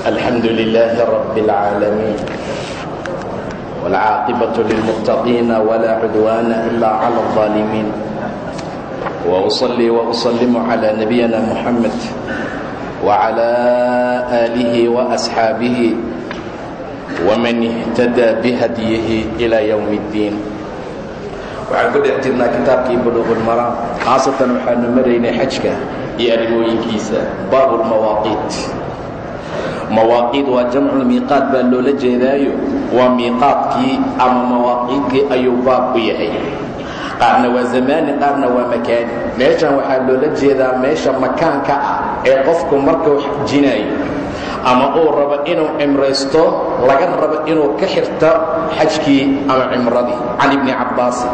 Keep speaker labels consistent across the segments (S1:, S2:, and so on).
S1: الحمد لله رب العالمين والعاقبة للمتقين ولا عدوان إلا على الظالمين وأصلي وأسلم على نبينا محمد وعلى آله وأصحابه ومن اهتدى بهديه إلى يوم الدين waxaan ku dhex jirnaa kitaabkii buluuqulmaraam khaasatan waxaanu maraynay xajka iyo arrimooyinkiisa baabulmawaaqiit mawaaqiid waa jamculmiiqaat baa loola jeedaayo waa miiqaadkii ama mawaaqiidkii ayuu baab u yahay. Qaarna waa zamaani qaarna waa makaani. Meeshan waxaa loola jeedaa meesha makaanka ah ee qofku markuu xajinaayo ama uu rabo inuu cimraysto laga rabo inuu ka xirto xajkii ama cimradii. Can ibni cabbaasin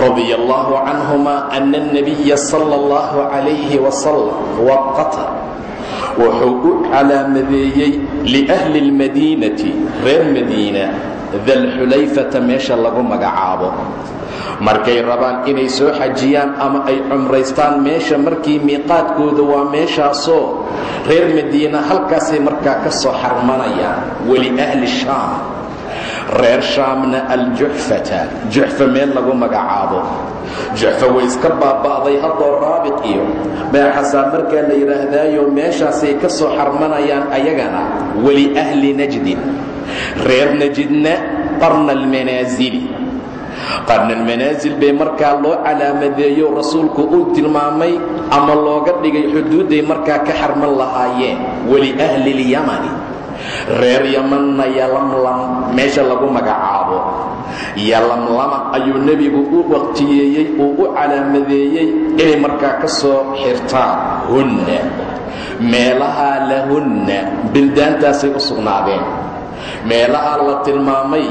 S1: radia allahu canhuma ana اnabiya sala اllahu calayhi wasalam waqata wuxuu u calaamadeeyey liahli اlmadiinati reer madiina dalxulayfata meesha lagu magacaabo. Markay rabaan inay soo xajiyaan ama ay cumraystaan meesha markii miiqaadkooda waa meeshaasoo reer madiina halkaasay markaa ka soo xarmanayaan. Weli ahli shaam reer shaamna aljuxfata juxfa meel lagu magacaabo. Juxfa way iska baaba'day haddoo raabiq iyo meexasaa markaa la yidhaahdaayo meeshaasay ka soo xarmanayaan ayagana weli ahli najdin. Reer najdna qarna almanaasili qarnalmanaasil bay markaa loo calaamadeeyo rasuulku uu tilmaamay ama looga dhigay xuduudday markaa ka xarman lahaayeen weli ahli lyamani reer yamanna yalamlam meesha lagu magacaabo. Yalamlama ayuu nebigu u waqtiyeeyey uu u calaamadeeyey inay markaa ka soo xirtaan hunna meelahaa lahunna bildaantaasay u sugnaadeen. Meelahaa la tilmaamay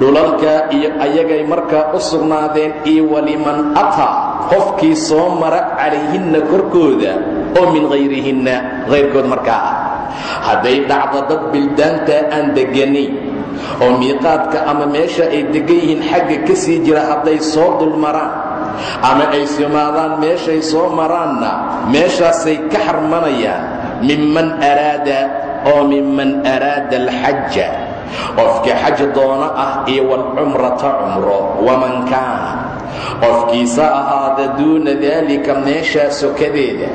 S1: dhulalkaa iyo ayagay markaa u sugnaadeen iyo waliman ataa qofkii soo mara calayhinna korkooda oo min hayrihinna hayrkood markaa ah hadday dhacdo dad bildaantaa aan degganayn oo miiqaadka ama meesha ay deggan yihiin xagga ka sii jira hadday soo dulmaraan ama ay simaadaan meeshay soo maraanna meeshaasay ka xarmanayaan minman araada oo minman araada alxaja qofkii xaj doono ah iyo walcumrata cumro waman kaana qofkiisa ahaada duuna daalika meeshaa sokadeeda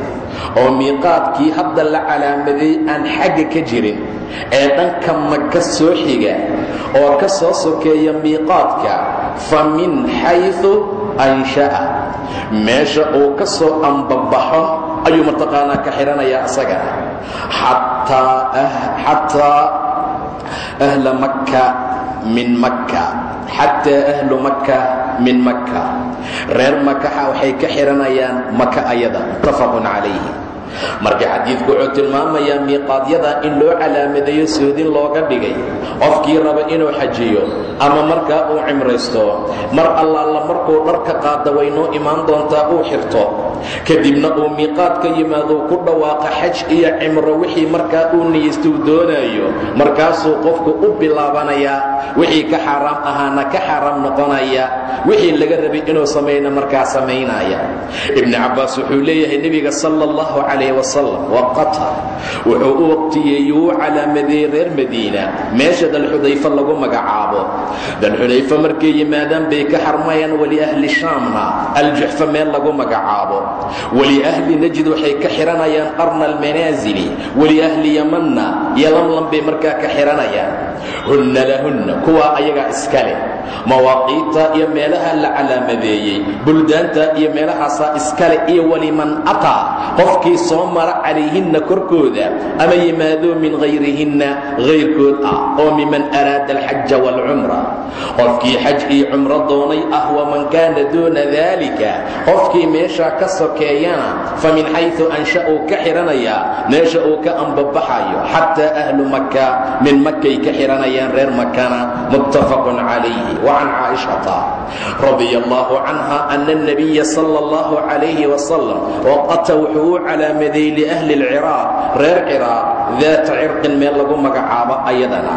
S1: oo miiqaadkii hadda la calaamaday aan xagga ka jirin ee dhanka maka soo xiga oo ka soo sokeeya miiqaadka fa min xayثu ansha'a. Meesha uu ka soo ambabaxo ayuu mataqaanaa ka xidhanayaa asagana xataa ahla makka min makka xataa ahlu makka min makka. Reer makaxa waxay ka xidhanayaan maka ayada muttafaqun calayhi marka xadiidku wuxuu tilmaamayaa miiqaadyada in loo calaamadeeyo soodin looga dhigay. Qofkii raba inuu xajiyo ama markaa uu cimraysto mar allaala markuu dharka qaada way noo imaan doontaa uu xirto. Kadibna uu miiqaad ka yimaadou ku dhawaaqa xaj iyo cimro wixii markaa uu niyeysta uu doonaayo. Markaasuu qofku u bilaabanayaa wixii ka xaaraam ahaana ka xaaraam noqonaya wixii laga rabay inuu samayna markaa samaynaya ibni cabbaas wuxuu leeyahay nebiga sala allahu calayh wasalam waqata wuxuu u waqtiyeeyey uu calaamadeeyey reer madiina. Meesha dalxudayfa lagu magacaabo. Dalxudayfa markay yimaadaan bay ka xarmayaan weli ahli shaamna. Aljuxfa meel lagu magacaabo. Weli ahli najd waxay ka xihanayaan qarna almanaasili weli ahli yamanna yalamlam bay markaa ka xihanayaan hunna lahunna kuwaa ayagaa iska leh mawaaqiita iyo meelaha la calaamadeeyey buldaanta iyo meelahaasaa iskale iyo waliman ataa qofkii soo mara calayhinna korkooda ama yimaado min hayrihinna hayrkood ah oo miman araada alxaja waalcumra. Qofkii xaj iyo cumro doonay ah waman kaana duuna daalika qofkii meeshaa ka sokeeyana fa min xaysu ansha ka xihanaya meesha uu ka ambabaxayo xataa ahlu maka min makay ka xihanayaan reer makana muttafaqun calayhi. Wa caaishata radi allaahu canha ana nabiya sala allahu calayhi wasalam waqata wuxuu u calaam calaamaday liahli lciraaq reer ciraaq daata cirqin meel lagu magacaabo ayadana.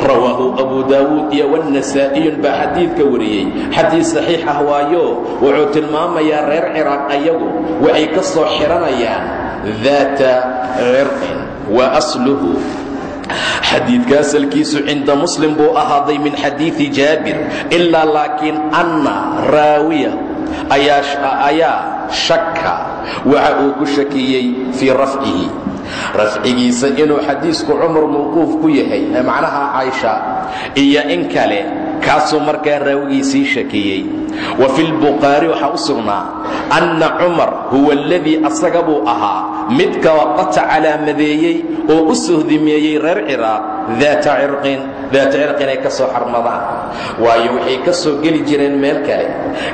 S1: Rawaahu abu daawuud iyo wannasaa'iyun baa xadiidka wariyey. Xadiis saxiix ah waayo wuxuu tilmaamayaa reer ciraaq ayagu waxay ka soo xiranayaan daata cirqin wa asluhu. Xadiidka asalkiisu cinda muslim buu ahaaday min xadiidi jaabir ilaa laakiin anna raawiya ayaa shaka waxa uu ku shakiyey fii rafcihi. Rafcigiisa inuu xadiisku cumar mawquuf ku yahay macnaha caaisha iyo in kale kaasuu markaa raawigiisii shakiyey. Wa fi lbukhaari waxaa u sugnaa anna cumar huwa aladii asaga buu ahaa midka waqata calaamadeeyey oo u sohdimeeyey reer ciraaq daata cirqin daata cirqin ay ka soo xarmadaan. Waayo waxay ka soo geli jireen meel kale.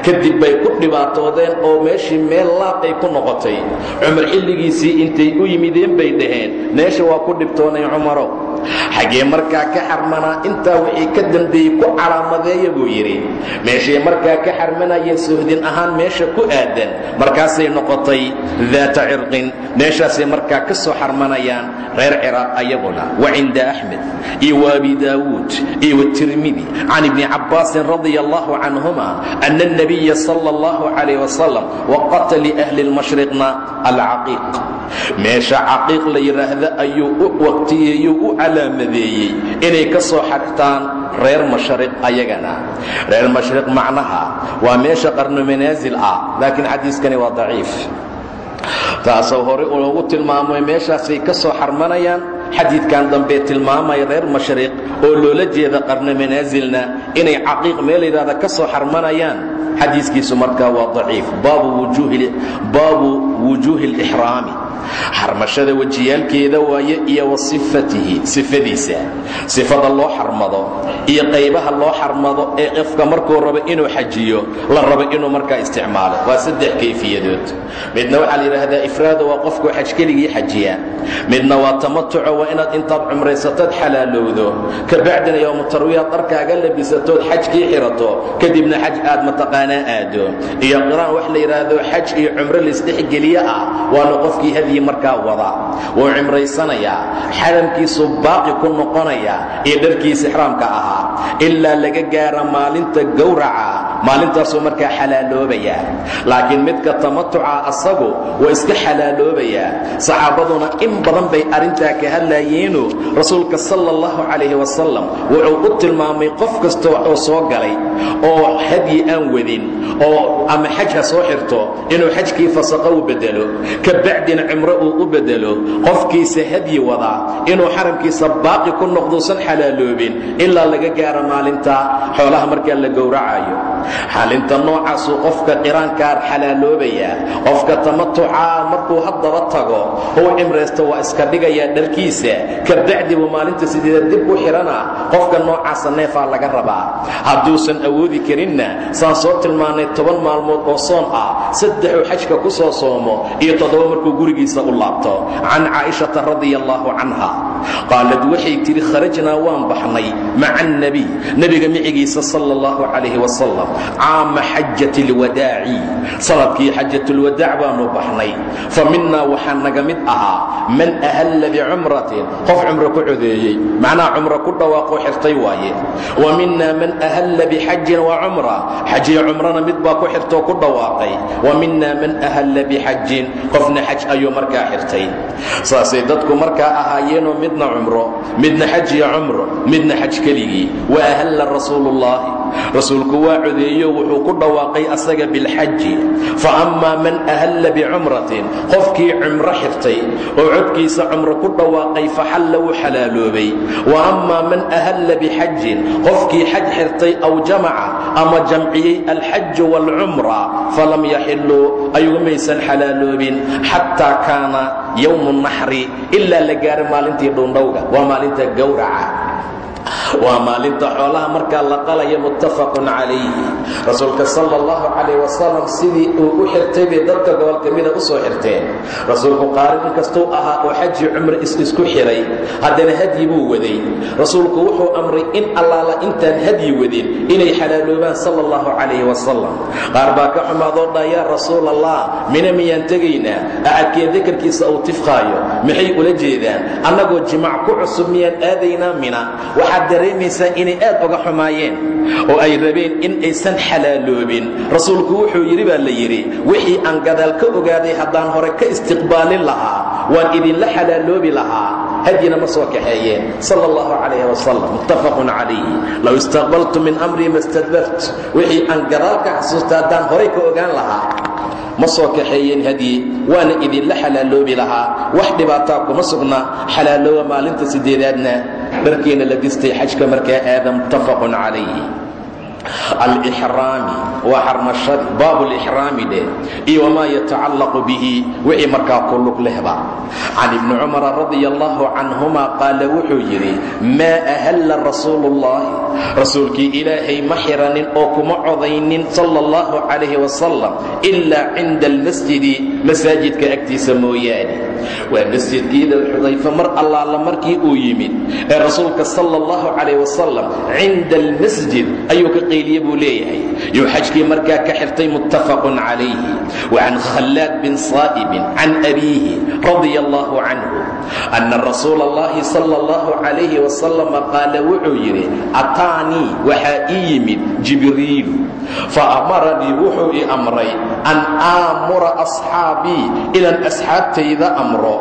S1: Kadib bay ku dhibaatoodeen oo meeshii meel laab ay ku noqotay. Cumar xilligiisii intay u yimideen bay dhaheen meesha waa ku dhibtoonay cumarow xaggee markaa ka xarmanaa intaa wixii ka dambeeyey ku calaamadeeya buu yidhi. Meeshay markaa ka xarmanayeen sohdin ahaan meesha ku aadan markaasay noqotay daata cirqin. Meeshaasay markaa ka soo xarmanayaan reer ciraaq ayaguna wa cinda axmed iyo wa abi daawuud iyo watirmidi can ibni cabbaasin radia allahu canhuma ana alnabiya sala allahu calayh wasalam waqata liahli lmashriqna alcaqiiq meesha caqiiq la yidhaahda ayuu u waqtiyeeyuu u calaamadeeyey. Inay ka soo xartaan reer mashriq ayagana. Reer mashriq macnaha waa meesha qarno manaasil ah laakiin xadiiskani waa daciif. Taasoo hore loogu tilmaamay meeshaasay ka soo xarmanayaan xadiidkan dambee tilmaamaya reer mashriq oo loola jeeda qarno manaasilna inay caqiiq meel layidhahda ka soo xarmanayaan. Xadiiskiisu markaa waa daciif. Baabu wujuuhi اlixraami xarmashada wejiyaalkeeda waaye iyo wa sifatihi sifadiisa. Sifada loo xarmado iyo qaybaha loo xarmado ee qofka markuu rabo inuu xajiyo la rabo inuu markaa isticmaalo. Waa saddex kayfiyadood. Midna waxaa la yidhaahdaa ifraado waa qofku xaj keligii xajiya midna waa tamatuco waa inaad intaad cumraysatood xalaalowdo. Kabacdina yowmu tarwiyaad dharkaaga labisatood xajkii xirato kadibna xaj aad mataqaanaa aado. Iyo qiraan wax la yidhaahdo xaj iyo cumro laisdhexgeliye ah waana qofkii hadyi markaa wada. Wuu cimraysanayaa xaramkiisuu baaqi ku noqonaya iyo dharkiisa ixraamka ahaa. Ilaa laga gaara maalinta gowraca maalintaasuu markaa xalaaloobayaa. Laakiin midka tamatuca asagu waa iska xalaaloobayaa. Saxaabaduna in badan bay arrintaa ka hadlayeenu. Rasuulka sala allahu calayhi wasalam wuxuu u tilmaamay qof kasta oo soo galay oo hadyi aan wadin oo ama xaj ha soo xirto inuu xajkii fasaqo u bedelo kabacdina cimro uu u bedelo qofkiisa hadyi wadaa inuu xaramkiisa baaqi ku noqduusan xalaaloobin ilaa laga gaaro maalinta xoolaha markaa la gowracayo xalinta noocaasuu qofka qiraankaa xalaaloobayaa qofka tamatucaa markuu haddaba tago uu cimraysto waa iska dhigayaa dharkiisa kabacdi buu maalinta sideeda dib u xidhana qofka noocaasa neefaa laga rabaa. Hadduusan awoodi karinna saan soo tilmaannay toban maalmood oo soon ah saddexuu xajka ku soo soomo iyo toddoba markuu gurigiisa u laabto. Can caa'ishata radia allaahu canha qaalad waxay tidhi kharajnaa waan baxnay maca annebiy nebiga micigiisa sala allahu calayhi wasalam caama xajat alwadaaci. Sanadkii xajatulwadaac baanu baxnay. Fa minnaa waxaa naga mid ahaa man ahalla bicumratin qof cumro ku codeeyey. Macnaha cumro ku dhawaaqoo xirtay waaye. Wa minnaa man ahalla bixajin wa cumra xajiyo cumrana mid baa ku xirtoo ku dhawaaqay. Wa minnaa man ahalla bixajin qofna xaj ayuu markaa xirtay. Saasay dadku markaa ahaayeenoo midna cumro midna xaj iyo cumro midna xaj keligii. Wa ahalla rasuuluullaahi rasuulku waa codeeyo wuxuu ku dhawaaqay asaga bilxaji. Fa ammaa man ahalla bicumratin qofkii cumro xirtay oo codkiisa cumro ku dhawaaqay faxalla wuu xalaaloobay. Wa ammaa man ahalla bixajin qofkii xaj xirtay aw jamaca ama jamciyey alxaju waalcumra falam yaxilluu ayumaysan xalaaloobin. Xataa kaana yowmu naxri ilaa la gaaro maalintii dhuundhowga waa maalinta gowraca waa maalinta xoolaha markaa la qalaya muttafaqun calayhi. Rasuulka sala allahu calayh wasalam sidii uu u xirtay bay dadka gobol ka mida u soo xirteen. Rasuulku qaarin inkastuu ahaa oo xaji cumre isisku xiray haddana hadyi buu waday. Rasuulku wuxuu amray in allaala intaan hadyi wadin inay xalaaloobaan sala allahu calayhi wasalam qaar baa ka xumaadoo dhaa yaa rasuul allah mina miyaan tegaynaa? Acadkee dakarkiisa uu tifqaayo maxay ula jeedaan? Annagoo jimac ku cusub miyaan aadaynaa mina waxaad dareemaysaa inay aad uga xumaayeen oo ay rabeen in aysan xalaaloobin. Rasuulku wuxuu yidhi baa la yidhi wixii aan gadaal ka ogaaday haddaan hore ka istiqbaalin lahaa waan idinla xalaaloobi lahaa. Hadyina ma soo kaxeeyeen. Sala allahu calayh wasalam muttafaqun calayhi low istaqbaltu min amrii ma stadbart wixii aan gadaal ka xasuusta haddaan horay ka ogaan lahaa ma soo kaxeeyeen hadyi waana idinla xalaaloobi lahaa. Wax dhibaataa kuma sugna xalaalooba maalinta sideedaadna dharkeena la gistay xajka markaa aada muttafaqun calayhi alixraami waa xarmashadii baabu lixraami dheh iyo wamaa yatacallaqu bihi wixii markaa ku lug lehba. Can ibni cumara radia allahu canhuma qaala wuxuu yidhi maa ahalla rasuulu ullahi rasuulkii ilaahay ma xiranin oo kuma codaynin sala allahu calayhi wasalam ilaa cinda almasjidi masaajidka agtiisa mooyaane. Waa masjidkii dalxudayfa mar allaala markii uu yimid ee rasuulka sala allahu calayh wasalam cinda almasjid ayuu ka qayliye buu leeyahay. Yuu xajkii markaa ka xirtay muttafaqun calayhi wa can khallaad bin saa'ibin can abiihi radia allahu canhu anna rasuula allahi sala allahu calayhi wasalama qaala wuxuu yidhi ataanii waxaa ii yimid jibriilu fa amaranii wuxuu ii amray an aamura asxaabii inaan asxaabtayda amro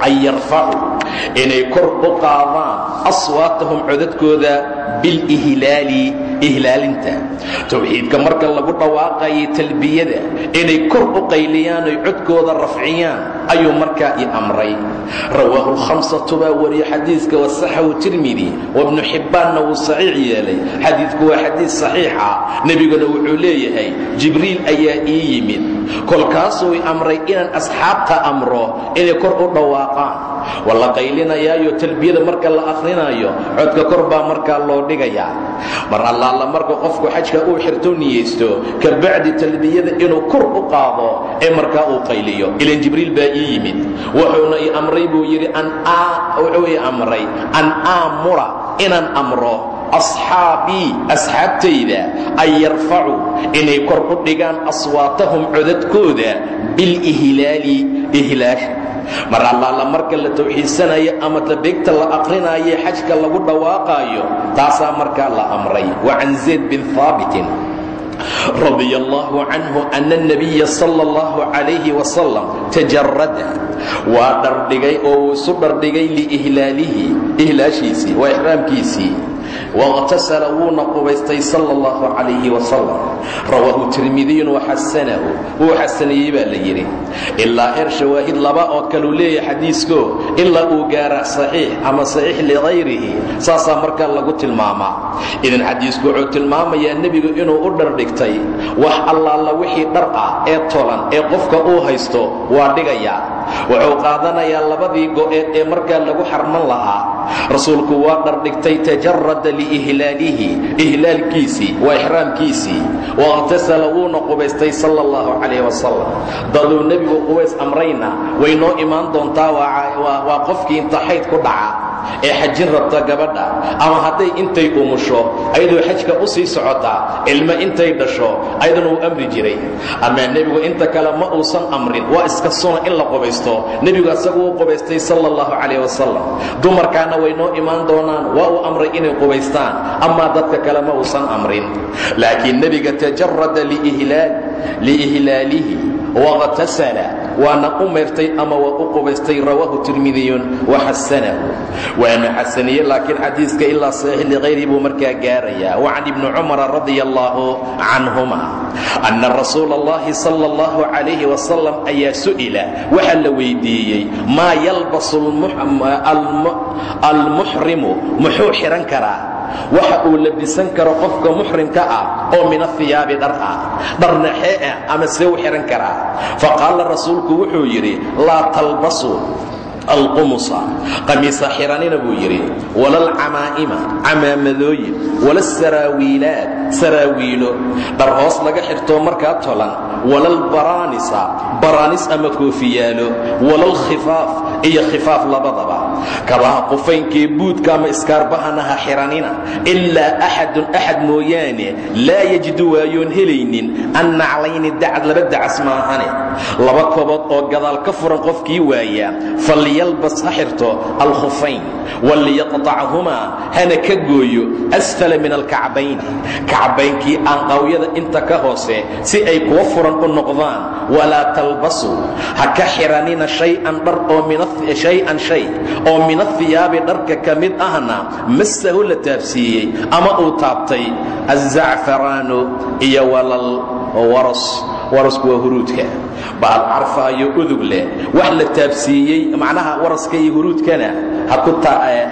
S1: an yarfacuu inay kor u qaadaan aswaatahum codadkooda bilihlaali ihlaalinta. Towxiidka marka lagu dhawaaqayay talbiyada inay kor u qayliyaan oy codkooda rafciyaan ayuu markaa i amray. Rawaahu lhamsatu baa wariye xadiiska wasaxahu tirmidi wabnu xibbaanna wuu saxiix yeelay. Xadiidku waa xadiis saxiixa. Nebiguna wuxuu leeyahay jibriil ayaa ii yimid. Kolkaasuu i amray inaan asxaabta amro inay kor u dhawaaqaan waa la qaylinayaayo talbiyada marka la akhrinayo codka kor baa markaa loo dhigayaa mar allaala marka qofku xajka uu xirto niyeysto kabacdi talbiyada inuu kor u qaado ee markaa uu qayliyo. Ilan jibriil baa ii yimid. Wuxuuna i amray buu yidhi wuxuu i amray an aamura inaan amro asxaabii asxaabtayda an yarfacuu inay kor u dhigaan aswaatahum codadkooda bilihlaali ihlaasha mar allaala marka la tawxiidsanayo ama dabeegta la aqrinaayo xajka lagu dhawaaqaayo taasaa markaa la amray. Wa can zayd bin haabitin radi allahu canhu ana اnabiya sala اllahu calayhi wasalam tajarada waa dhardhigay oo uu isu dhardhigay liihlaalihi ihlaashiisii waa ixraamkiisii wاqtasala wuuna qubaystay sala اllahu calayhi wasalam rawaahu tirmidiyun waxasanahu wuu xasaniyey baa la yidhi ilaa heer shawaahid laba oo kaluu leeyahay xadiisko ilaa uu gaara saxiix ama saxiix ligayrihi saasaa markaa lagu tilmaamaa idan xadiisku wuxuu tilmaamayaa nebigu inuu u dhardhigtay wax allaala wixii dhar ah ee tolan ee qofka uu haysto waa dhigayaa wuxuu qaadanayaa labadii go'eed ee markaa lagu xarman lahaa rasuulku waa dhardhigtay liihlaalihi ihlaalkiisii waa ixraamkiisii waاqhtasala wuuna qubaystay sala اllahu calayh wasalam daduu nebigu qubays amrayna way noo imaan doontaa waa qofkii inta ku dhaca ee xajin rabta gabadha. Ama hadday intay umusho ayadoo xajka u sii socotaa ilmo intay dhasho ayaduna uu amri jiray. Amaa nebigu inta kale ma uusan amrin waa iska suna in la qubaysto. Nebigu asagu uu qubaystay sala allahu calayh wasalam way noo imaan doonaan waa uu amray inay qubaystaan amaa dadka kale ma uusan amrin. Laakiin nebiga tajarada liihlaalihi waqtasala waana u mayrtay ama waa u qubaystay rawaahu tirmidiyun waxasanahu waana xasaniye laakiin xadiiska ilaa saxiix ligayri buu markaa gaarayaa. Wacan ibni cumara radia allaahu canhuma anna rasuula allahi sala allahu calayhi wasalam ayaa su'ila waxaa la weydiiyey maa yalbasu almuxrimu muxuu xidhan karaa waxa uu labisan karo qofka muxrimka ah oo min ahiyaabi dhar ah dhar naxee ah ama see u xidhan karaa faqaala rasuulku wuxuu yidhi laa talbasu alqumusa. Qamiisa xiranina buu yidhi wala alcamaa'ima camaamadooyin wala saraawiilaad saraawiilo. Dhar hoos laga xirtoo markaa tolan wala albaraanisa baraanis ama koofiyaalo wala alkhifaaf iyo khifaaf labadaba kabaha qufaynkee buudka ama iskaarbahana ha xiranina ilaa axadun axad mooyaane laa yajidu waayoon helaynin an naclayni dacad laba dacas maahane. Laba kobood oo gadaal ka furan qofkii waaya falyalbas ha xirto alkhufayn waliyaqطachumaa hana ka gooyo asfala min alkacbayni. Kacbaynkii aanqawyada inta ka hoose si ay kuwa furan u noqdaan walaa talbasuu ha ka xiranina shay-an dhar oo shay-an shay oo min ahiyaabi dharka ka mid ahna massahu la taabsiiyey ama uu taabtay azacfaraanu iyo walal waras. Warasku waa huruudka. Baal carfaayo udug leh. Wax la taabsiiyey macnaha waraska iyo huruudkana ha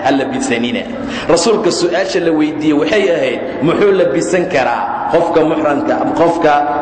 S1: ha labisanina rasuulka su'aasha la weydiiyey waxay ahayd muxuu labisan karaa qofka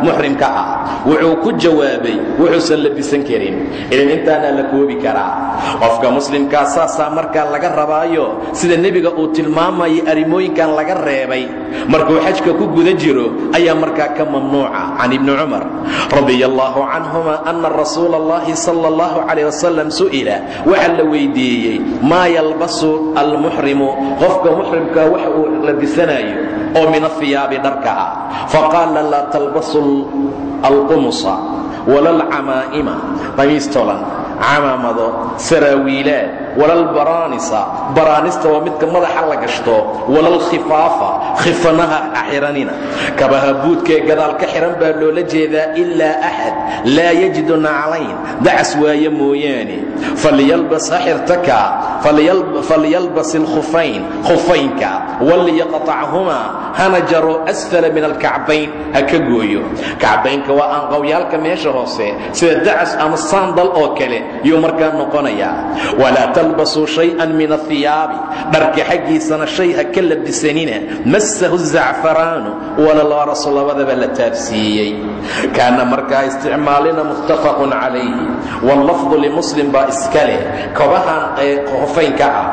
S1: muxrimka ah wuxuu ku jawaabay wuxuusan labisan karin idan intaana la koobi karaa. Qofka muslimkaa saasaa markaa laga rabaayo sida nebiga uu tilmaamayay arrimooyinkan laga reebay markuu xajka ku guda jiro ayaa markaa ka mamnuuca. Can ibni cumar radi allahu canhuma ana rasuula allahi sala allahu calayh wasalam su'ila waxaa la weydiiyey maa yalbasu almuxrimu qofka muxrimkaa waxa uu labisanayo oo min ahiyaabi dharka ah. Faqaala laa talbasu alqumusa wala alcamaa'ima qamiis tolan camaamado saraawiilaad walalbaraanisa baraanista waa midka madaxa la gashto walalkhifaafa khifanaha xiranina kabaha buudkaee gadaal ka xihan baa loola jeedaa ilaa axad laa yajidu naclayn dacas waaye mooyaane. Falyalbas ha xirtaka falyalbas ilkhufayn khufaynka. Walyaqطachumaa hana jaro asfala min alkacbayn ha ka gooyo. Kacbaynka waa aanqawyaalka meesha hoose sida dacas ama saandal oo kale yuu markaa noqonayaa. Walaa talbasuu shayئan min ahiyaabi dharka xaggiisana shay ha ka labisanina massahu zacfaraanu. Walalarasu labadaba la taabsiiyey. Kaana markaa isticmaalina muttafaqun calayhi. Wallafdu limuslim baa iska leh. Kobahan ee hufaynka ah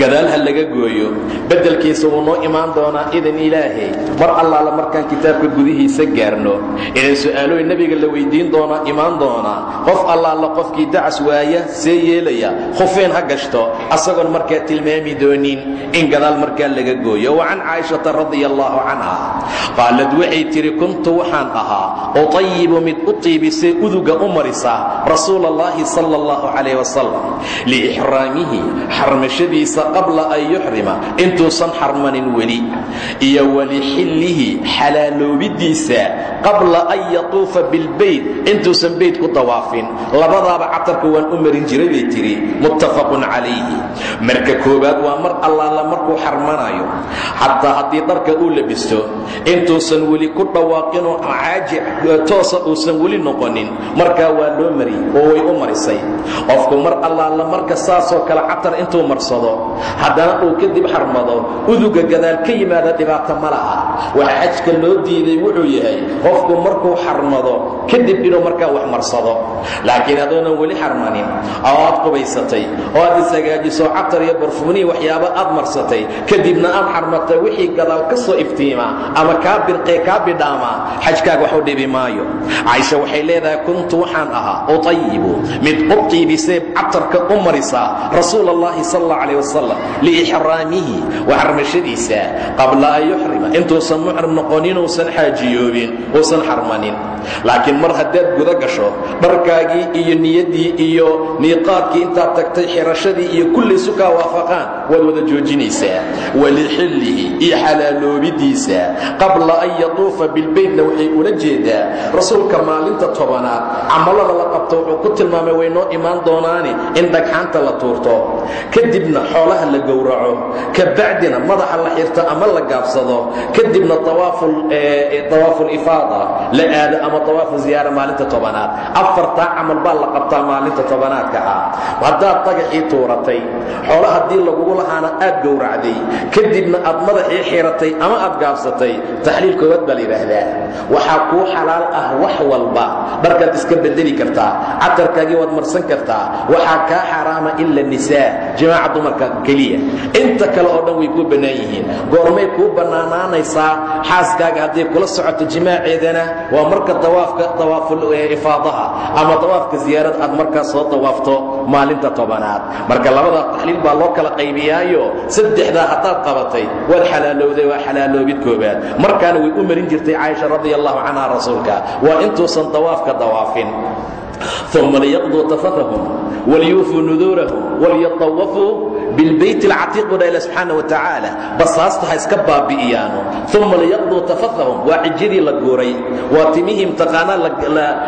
S1: gadaal ha laga gooyo. Beddelkiisa wuu noo imaan doonaa idan ilaahay. Mar allaala markaan kitaabka gudihiisa gaarno. Idan su'aalooyin nebiga la weyddiin doonaa imaan doonaa. Qof allaala qofkii dacas waaya see yeelaya. Khufeen ha gashto. Asagoon markaa tilmaami doonin in gadaal markaa laga gooyo. Wa can caaishata radia allaahu canha. Qaalad waxay tidhi kuntu waxaan ahaa utayibu mid u tiibisay uduga u marisa rasuula allahi sala allahu calayh wasalam liixraamihi xarmashadiisa qabla an yuxrima intuusan xarmanin weli iyo walixillihi xalaaloobidiisa qabla an yatuufa bilbayt intuusan beyt ku dawaafin. Labadaaba catarka waan u marin jiray bay tidhi muttafaqun calayhi. Marka koowaad waa mar allaala markuu xarmanayo xataa haddii dharka uu labisto intuusan weli ku dhawaaqinoo caaji toosa uusan weli noqonin markaa waa loo mari oo way u marisay. Qofku mar allaala marka saasoo kale catar intuu marsado haddana uu kadib xarmado uduga gadaal ka yimaada dhibaato ma laha. Waxa xajka loo diiday wuxuu yahay qofku markuu xarmado kadib inuu markaa wax marsado. Laakiin haddoonan weli xarmanin oo aad qubaysatay oo aad ishagaajiso catar iyo barfuunihi waxyaaba aad marsatay kadibna aad xarmatay wixii gadaal ka soo iftiimaa ama kaa birqee kaa bidhaamaa xajkaaga wax dhibi maayo. Caaisha waxay leedahay kuntu waxaan ahaa utayibu mid u tiibisee catarka u marisaa rasuul allahi sal calah wasalam liixraamihi wa xarmashadiisa qabla an yuxrima intuusan muxrim noqonin uusan xaajiyoobin uusan xarmanin laakiin mar haddaad guda gasho dharkaagii iyo niyaddii iyo miiqaadkii intaad tagtay xirashadii iyo kulli sukaa waafaqaan waad wada joojinaysaa. Walixillihi iyo xalaaloobidiisa qabla an yatuufa bilbaytna waxay ula jeedaa. Rasuulka maalinta tobanaad camalada la qabto wuxuu ku tilmaamay way noo imaan doonaani in dhagxaanta la tuurto. Kadibna xoolaha la gowraco kabacdina madaxa la xirto ama la gaabsado kadibna awaafulifaada la aado ama awaafu ziyaara maalinta tobanaad. Afartaa camal baa la qabtaa maalinta tobanaadka ah. Haddaad dagaxii tuuratay xoola haddii lagugu lahaana aad gowracday kadibna aad madaxii xiratay ama aad gaabsatay taxliil koowaad baa la yidhaahdaa. Waxaa kuu xalaal ah wax walba. Dharkaad iska bedeli kartaa catarkaagii waad marsan kartaa. Waxaa kaa xaaraama ila nisaa. Jimaaca dumarka keliya. Inta kale oo dhan way kuu bannaan goormay kuu bannaanaanaysaa xaaskaaga hadday kula socoto jimaaceedana waa marka awaafka awaafulifaadaha ama awaafka ziyaarad aad markaas soo dawaafto maalinta tobanaad. Marka labadaa taxliil baa loo kala qaybiyaayo saddexdaa haddaad qabatay waad xalaalowday waa xalaaloobid koobaad markaana way u marin jirtay caaisha radi allahu canha rasuulka waa intuusan dawaafka dawaafin. Uma liyaqduu tafatahum waliyuufuu nuduurahum waliyatawafuu bilbayt alcatiiq buu dha ila subxaana wa tacaala basaasta ha iska baabi'iyaano uma liyaqduu tafatahum waa cijadii la guuray waa timihii imtiqaanaa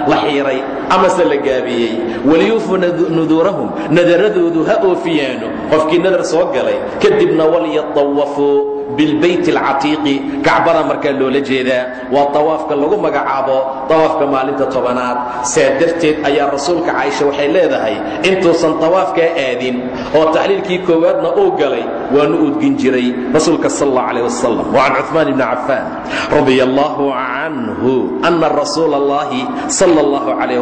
S1: la xiiray amase la gaabiyey waliyuufuu nuduurahum nadaradoodu ha oofiyaano qofkii nadar soo galay kadibna walyatawafuu bilbayt alcatiiqi kacbada markaa loola jeedaa waa tawaafka lagu magacaabo tawaafka maalinta tobanaad saa darteed ayaa rasuulka caaisha waxay leedahay intuusan tawaafkaa aadin oo taxliilkii koowaadna uu galay waanu uudgin jiray rasuulka sal allah wasalam wa can cuثmaan ibni cafaan radi allahu canhu ana rasuula allahi sala allahu calayh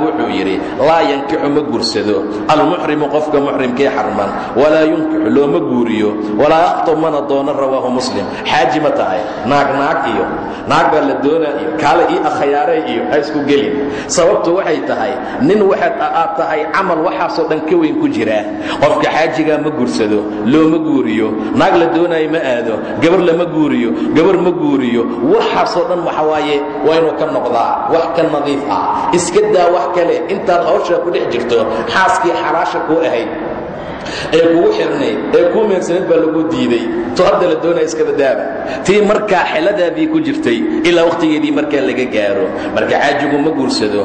S1: wuxuu yidhi laa yankixu ma guursado almuxrimu qofka muxrimkee xarman walaa yunkixu looma guuriyo walaa yakhtub mana doono rawaahu muslim. Xaaji ma tahay. Naag naag iyo naag baa la doonaa kaale ii akhayaaree iyo ha isku gelin. Sababtu waxay tahay nin waxaad aad tahay camal waxaasoo dhan ka weyn ku jiraa qofka xaajigaa ma guursado looma guuriyo. Naag la doonaayo ma aado gabar lama guuriyo gabar ma guuriyo. Waxaasoo dhan waxa waaye waa inuu ka noqdaa wax ka nadiif ah. Iska daa wax kale intaad hawshaa ku dhex jirto xaaskii xalaasha kuu ahayd ee kugu xirnayd ee kuu meersanayd baa lagu diiday. To hadda la doonaya iska badaaba tii markaa xeladaadii ku jirtay ilaa wakhtigeedii markaa laga gaaro. Marka xaajigu ma guursado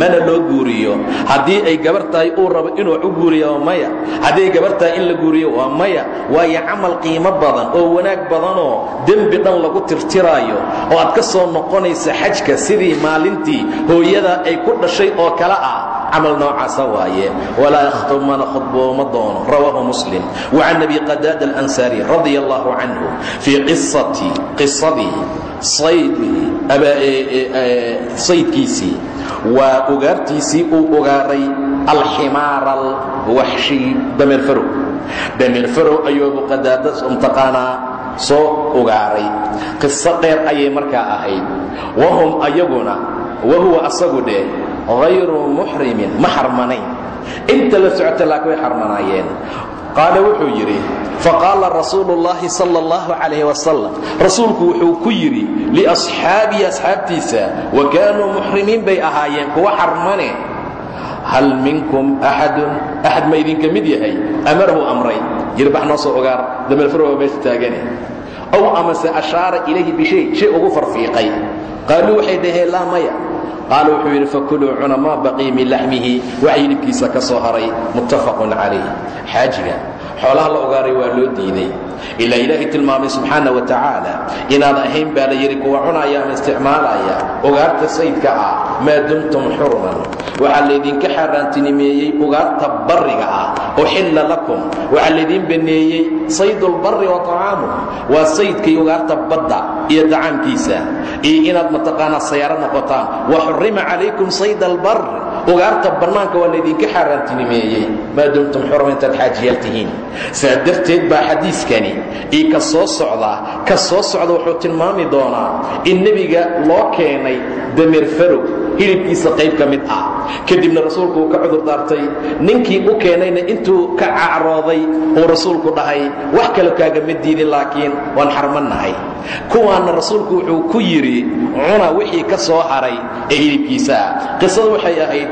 S1: mana loo guuriyo. Haddii ay gabar tahay uu rabo inuu u guuriyo waa maya. Haddii ay gabar in la guuriyo waa maya. Waayo camal qiimo badan oo wanaag badanoo dembi dhan lagu tirtiraayo oo aad ka soo noqonaysa xajka sidii maalintii hooyada ay ku dhashay oo kale ah camal noocaasa waaye. Walaa yakhtub mana khudbooma doono. Rawaahu muslim. Wacan abi qadaada alansaari radia allahu canhu fii qisati qisadii saydkiisii. Waa ugaartiisii uu ugaaray alximaara alwaxshiy dameer farow dameer farow ayuu abu qadaada mtaqaanaa soo ugaaray. Qiso dheer ayay markaa ahayd. Wahum ayaguna wahuwa asagu dheh hayru muxrimin ma xarmanayn inta la socota laakiin way xarmanaayeen qaala wuxuu yidhi faqaala rasuulu اllahi sala اllahu calayh wasalam rasuulku wuxuu ku yidhi liasxaabihi asxaabtiisa wa kaanuu muxrimiin bay ahaayeen kuwa xarmane hal minkum axadun axad ma idinka mid yahay amarahu amray yirbax noo soo ogaar dameelfarwa meesha taagane ow amase ashaara ilayhi bishay shay ugu farfiiqay qaaluu waxay dhaheen laa maya qaala wuxuu yidhi fakuluu cuna maa baqii min laxmihi wax hilibkiisa ka soo haray muttafaqun calayh xaajiga xoolaha la ogaaray waa loo diiday. Ilaa ilaahay tilmaamay subxaana wa tacaala inaad ahayn baa la yidhi kuwa cunaya ama isticmaalaya ogaarta saydka ah maa dumtum xuruman waxaa laydinka xaaraantinimeeyey ugaarta barriga ah uxilla lakum. Waxaa laydiin baneeyey saydulbarri wa waa saydkii ugaarta badda iyo dacaamkiisa iyo inaad mataqaanaa sayaaro noqotaan. Wa xurima calaykum sayd albar ugaarta bannaanka waa laydinka xaaraantinimeeyey. Maa dumtum xuruman intaad xaajiyaal saa darteed baa xadiiskani ii ka soo socda. Ka soo socda wuxuu tilmaami doonaa in nebiga loo keenay dameer farow hilibkiisa qayb ka mid ah. Kadibna rasuulku uu ka cudur daartay ninkii u keenayna intuu ka cacrooday uu rasuulku dhahay wax kale kaagama diidin laakiin waan xarmannahay. Kuwaanna rasuulku wuxuu ku yidhi cuna wixii ka soo haray ee hilibkiisa. Ah qisadu waxay ahayd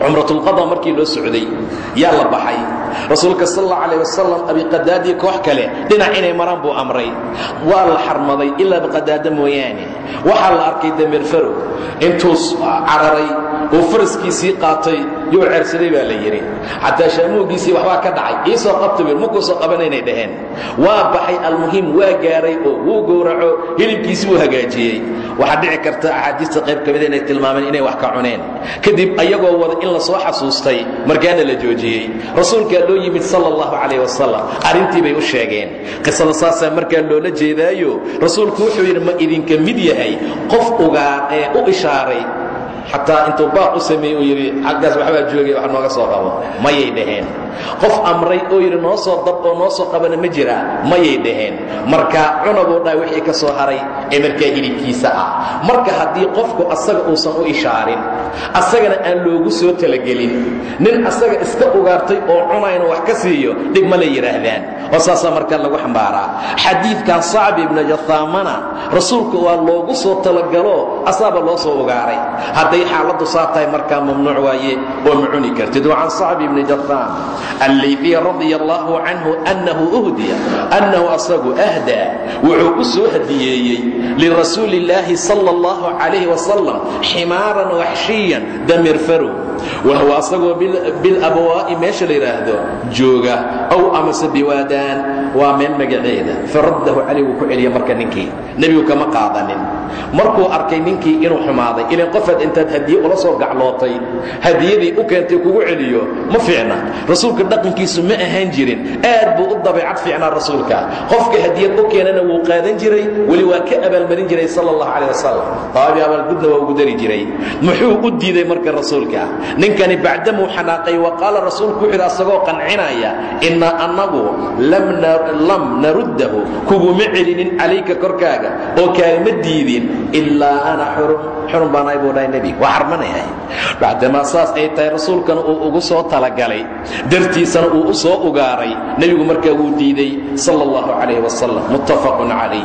S1: cumratulqada markii loo socday yaa la baxay rasuulka sal alla calah wasalam abiqadaadii koox kale dhinac inay maraan buu amray. Waa la xarmaday ilaa biqadaada mooyaane. Waxaa la arkay dameer farow. Intuu cararay uu faraskiisii qaatay yuu ceersaday baa la yidhi. Xataa shaamuugiisii waxbaa ka dhacay. Iisoo qabta wir markuu soo qabanaynay dhaheen. Waa baxay almuhim waa gaaray oo wuu gowraco hilibkiisii wuu hagaajiyey waxaa dhici karta axaadiista qayb ka mida inay tilmaameen inay wax ka cuneen. Kadib ayagoo wada in la soo xasuustay markaana la joojiyey. Rasuulkaa loo yimid sala allahu calayh wasalam arrintii bay u sheegeen. Qisada saasaa markaa loola jeedaayo rasuulku wuxuu yidhi ma idinka mid yahay qof ugaa ee u ishaaray xataa intuu baaq u sameeyey uu yidhi xaggaas waxbaa joogay wax nooga soo qabo. Mayay dhaheen. Qof amray oo yidhi noo soo dab oo noo soo qabana ma jiraa mayay dhaheen. Marka cuna buu dhahay wixii ka soo haray ee markaa hilibkiisa ah. Marka haddii qofku asaga uusan u ishaarin asagana aan loogu soo talagelin nin asaga iska ugaartay oo cunayna wax ka siiyo dhib ma la yidhaahdaan oo saasaa markaa lagu xambaaraa. Xadiidkan sacbi ibna jahaamana rasuulku waa loogu soo talagalo asaaba loo soo ugaaray hadday xaaladdu saa tahay markaa mamnuuc waaye oo ma cuni kartid. Wa can sacbi bni allayfiy radia allahu canhu annahu uhdiya annahu asagu ahdaa wuxuu u soo hadiyeeyey lirasuuli illaahi sala allahu calayhi wasalam ximaaran waxshiyan damir farow wahuwa asagoo bilabwaa'i meesha la yidhaahdo jooga ow amase biwaadaan waa meel magaceeda. Faraddahu calayh wuu ku celiya marka ninkii. Nebigu kama qaadanin. Markuu arkay ninkii inuu xumaaday ilan qofaad intaad hadiye ula soo gaclootay hadiyadii u keentay kugu celiyo ma fiicna. Rasuulka dhaqankiisu ma ahaan jirin. Aad buu u dabeecad fiicnaa rasuulka. Qofka hadiyad u keenana wuu qaadan jiray weli waa ka abaalmarin jiray sal caleh wasalam daabi abaalgudna waa ugu dari jiray. Muxuu u diiday marka rasuulka? Ninkani bacdamuu xanaaqay wa qaala rasuulku wuxuu yidhi asagoo qancinaya innaa annagu lam naruddahu kuguma celinin calayka korkaaga oo kaagama diidin ilaa ana xurum xurum baanahay buu dhahay nebiga waa xarmanayahay bacdamaa saas ay tahay rasuulkana uu ugu soo talagalay dartiisana uu u soo ugaaray nebigu markaa wuu diiday sala allahu calayh wasalam muttafaqun calayh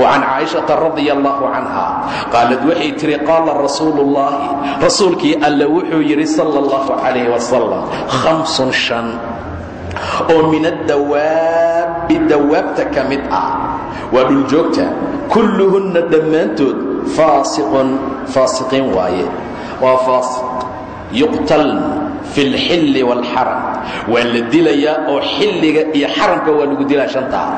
S1: wa can caaishata radia allahu canha qaalad waxay tihi qaala rasuulu ullaahi rasuulkii alle wuxuu yidhi sala allahu calayh wasalam khamsun shan oo min addawaabbi dawaabta ka mid ah waa dhuljoogta kulluhunna dhammaantood faasiqun faasiqiin waaye. Waa faasiq yuqtalna fi اlxilli wاlxaram waa la dilayaa oo xilliga iyo xaramka waa lagu dilaa shantaa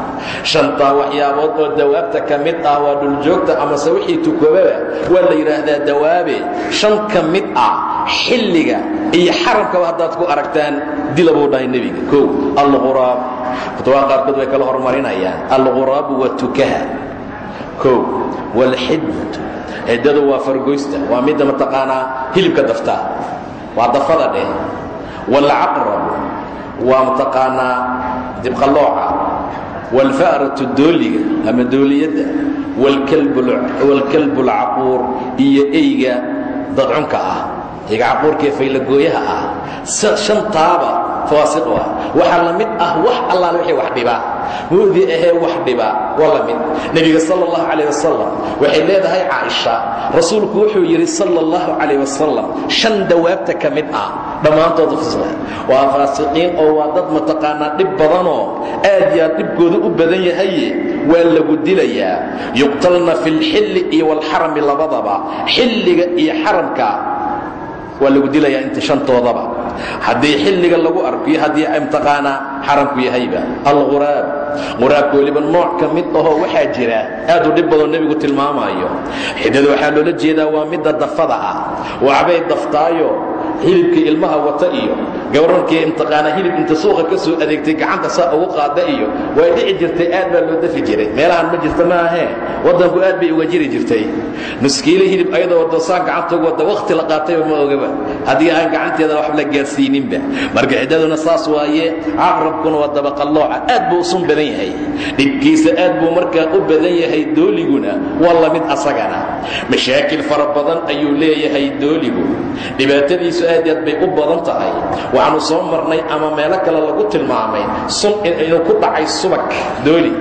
S1: shantaa waxyaabood oo dawaabta ka mid ah waa dhuljoogta amase wixii tukobaba waa la yidhaahdaa dawaabe. Shan ka mid ah xilliga iyo xaramkaba haddaad ku aragtaan dila buu dhahay nebiga. Kow alquraab kow wاlxidmatu ciddadu waa fargoysta waa midda mataqaanaa hilibka daftaa waa dafada dheh waalcaqrabu waa mataqaanaa dibqallooca waalfa'ratu dooliga ama dooliyadda. Waalkalbu alcaquur iyo eyga dadcunka ah. Eyga caquurkaee faylagooyaha ah. Shantaaba faasiq ah waxaa la mid ah wax allaale wixii wax dhibaa moodii ahee wax dhibaa waa la mid. Nebiga sala allahu calayh wasalam waxay leedahay caaisha rasuulku wuxuu yidhi sala allahu calayh wasalam shan dawaabta ka mid ah dhammaantooda fisla waa faasiqiin oo waa dad mataqaanaa dhib badanoo aad yaa dhibkooda u badan yahaye waa lagu dilayaa. Yuqtalna fi lxilli iyo walxarami labadaba xilliga iyo xaramka waa lagu dilayaa inta shantoodaba haddii xilliga lagu arko iyo haddii imtaqaanaa xaramku yahayba. Alquraab quraabka weliba nooc ka mid ahoo waxaa jira aad u dhib badoo nebigu tilmaamaayo. Xidada waxaa loola jeedaa waa midda dafada ah. Waxbay daftaayo hilibkii ilmaha wata iyo gabararkii imtiqaana hilib inta suuqa ka soo adeegtay gacanta saa ugu qaada iyo way dhici jirtay aad baa loo dafi jiray. Meelahan ma jirta maahee waddanku aad bay uga jiri jirtay. Nuskiile hilib ayadoo wadda saan gacanta ugu wadda wakhti la qaatayba ma ogaba. Haddii aan gacanteeda wax la gaarsiininba. Marka ciddaduna saas waaye caqrabkuna waa dabaqallooca aad buu u sun badan yahay. Dhibkiisa aad buu markaa u badan yahay dooliguna waa la mid asagana. Mashaakil fara badan ayuu leeyahay dooligu. Dhibaatadiisu aad bay u badan tahay. Waxaanu soo marnay ama meelo kale lagu tilmaamay. Sun inuu ku dhacay subag dooli.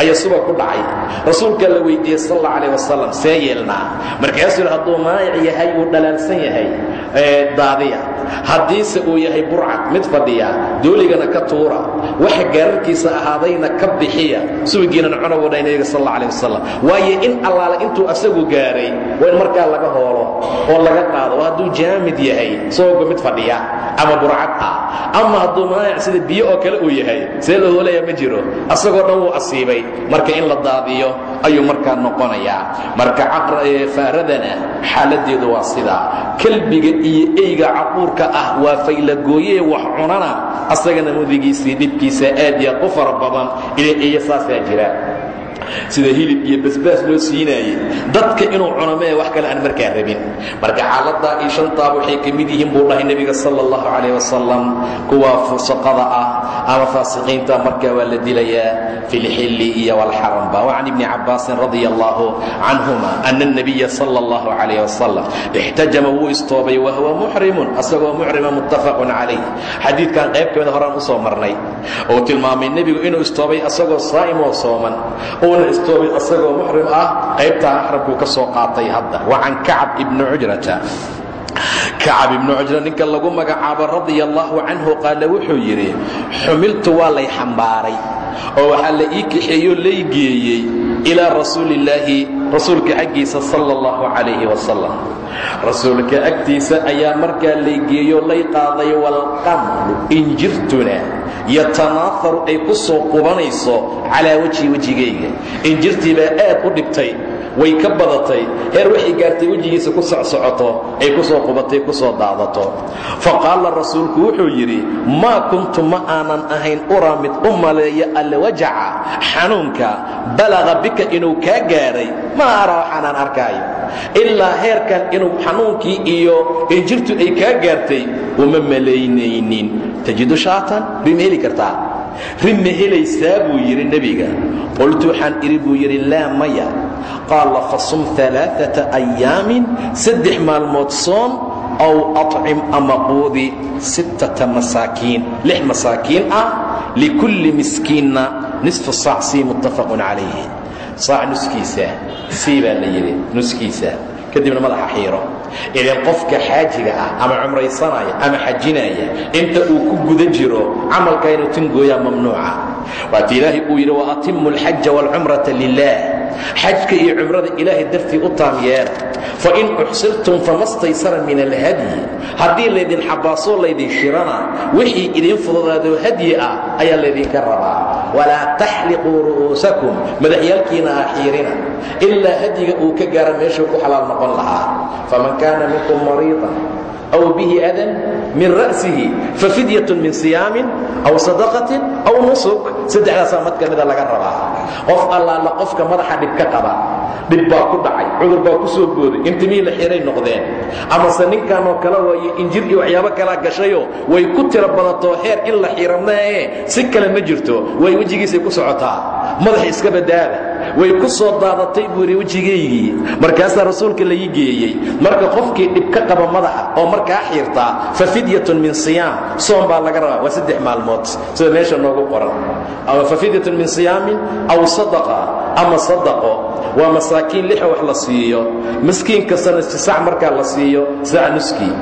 S1: Ayaa subag ku dhacay. Rasuulkaa la weydiiyey sal alla calah wasalam see yeelnaa. Markaasuu yidhi hadduu maayic yahay uu dhalaalsan yahay daadiya haddiise uu yahay burcad mid fadhiya dooligana ka tuura. Waxa gaararkiisa ahaadayna ka bixiya. Subagiinana cuna buu dhahay nebiga sal alla calah wasalam waayo in allaale intuu asagu gaaray waa in markaa laga hoolo oo laga qaado oo hadduu jaamid yahay isagooga mid fadhiya ama burcad ah ama hadduu maayac sida biyo oo kale uu yahay see la hoolaya ma jiro. Asagoo dhan wuu asiibay. Marka in la daadiyo ayuu markaa noqonayaa. Marka faaradana xaaladeedu waa sidaa kalbiga iyo eyga caquurka ah waa faylagooyee wax cunana asagana mudigiisii dhibkiisa aad yaad u fara badan ina eeyo saasaa jira sida hilib iyo basbaas loo siinaayey dadka inuu cuno mee wax kale aan markaa rabin. Marka xaaladaa iyo shantaaba waxay ka mid yihiin buu dhahay nebiga sala allahu wasalam kuwaa fursaqada ah ama faasiqiinta markaa waa la dilayaa. Fi lxilli iyo walxaramba wacan ibni cabbaasin radia allahu canhuma ana الnabiya sala allahu calayh wasalam ixtajama wuu istoobay wahuwa muxrimun asagoo muxrima muttafaqun calayh xadiidkan qayb ka mida horaan u marnay. Oo tilmaamay nebigu inuu istoobay asagoo saa'im oo sooman uuna istoobay asagoo muxrim ah qaybtaa axrabkuu ka soo qaatay hadda. Wa can kacab ibni cujrata. Kacab ibnu cujra ninka lagu magacaabo radia allaahu canhu qaala wuxuu yidhi xumiltu waa lay xambaaray oo waxaa la ii kaxeeyoo lay geeyey ilaa rasuulillaahi rasuulka xaggiisa sala calayhi wasalam rasuulka agtiisa ayaa markaa lay geeyo lay qaaday walqamlu injirtuna yatanaaharu ay ku soo qubanayso calaa wejhi wejigayga injirtii baa aad u dhibtay way ka badatay heer waxay gaartay wejigiisa ku socsocoto ay ku soo qubatay ku soo daadato. Fa qaala rasuulku wuxuu yidhi maa kuntu ma aanan ahayn uraa mid u maleeya alwajaca xanuunka balaqa bika inuu kaa gaaray maa araa waxaanaan arkaayo. Ilaa heerkan inuu xanuunkii iyo injirtu ay kaa gaartay uma malaynaynin tajidu shaatan rima heli kartaa rinma helaysaa buu yidhi nebiga. Qultu waxaan idhi buu yidhi laa maya. Qaala fasum alaaata ayaamin saddex maalmood soon aw acim ama quudi sittata masaakiin. Lix masaakiin ah likulli miskiinna nisfu saac sii muttafaqun calayhi. Saac nuskiisa sii baa la yidhi nuskiisa kadibna madaxa xiiro. Idan qofka xaajiga ah ama cumraysanaya ama xajinaya inta uu ku guda jiro camalka inuu tingooyaa mamnuuca. Waata ilaahay uu yidhi waatimu alxaja waalcumrata lilah xajka iyo cumrada ilaahay dartii u taam yeela fain uxsirtum fama staysara min alhadyi. Haddii laydin xabaasoo laydin shirana wixii idin fududaadoo hadyi ah ayaa laydinka rabaa walaa taxliquu ru'uusakum. Madaxyaalkiina ha xiirina ilaa hadyiga uu ka gaara meeshuu ku xalaal noqon lahaa. Faman kaana minkum mariidan aw bihi adan min ra'sihi fafidyatun min siyaamin aw sadaqatin aw nusuk. Saddexdaasaa mad ka mida laga rabaa qof allaala qofka madaxa dhib ka qaba dhib baa ku dhacay cudur baa ku soo booday intimihii la xiray noqdeen. Amase ninkanoo kale waaye injir iyo waxyaabo kalaa gashayoo way ku tiro badatoo heer in la xiramnae si kale ma jirto way wejigiisay ku socotaa. Madaxa iska badaaba way ku soo daadatay buu yidhi wejigaygii markaasaa rasuulka laii geeyey marka qofkii dhib ka qaba madaxa oo markaa xiirtaa fa fidyatun min siyaam. Soom baa laga rabaa waa saddex maalmood sida meesha noogu qoran. Ama fa fidyatun min siyaamin aw sadaqa ama sadaqo. Waa masaakiin lixa wax la siiyo. Miskiin kastana sac markaa la siiyo sac nuskii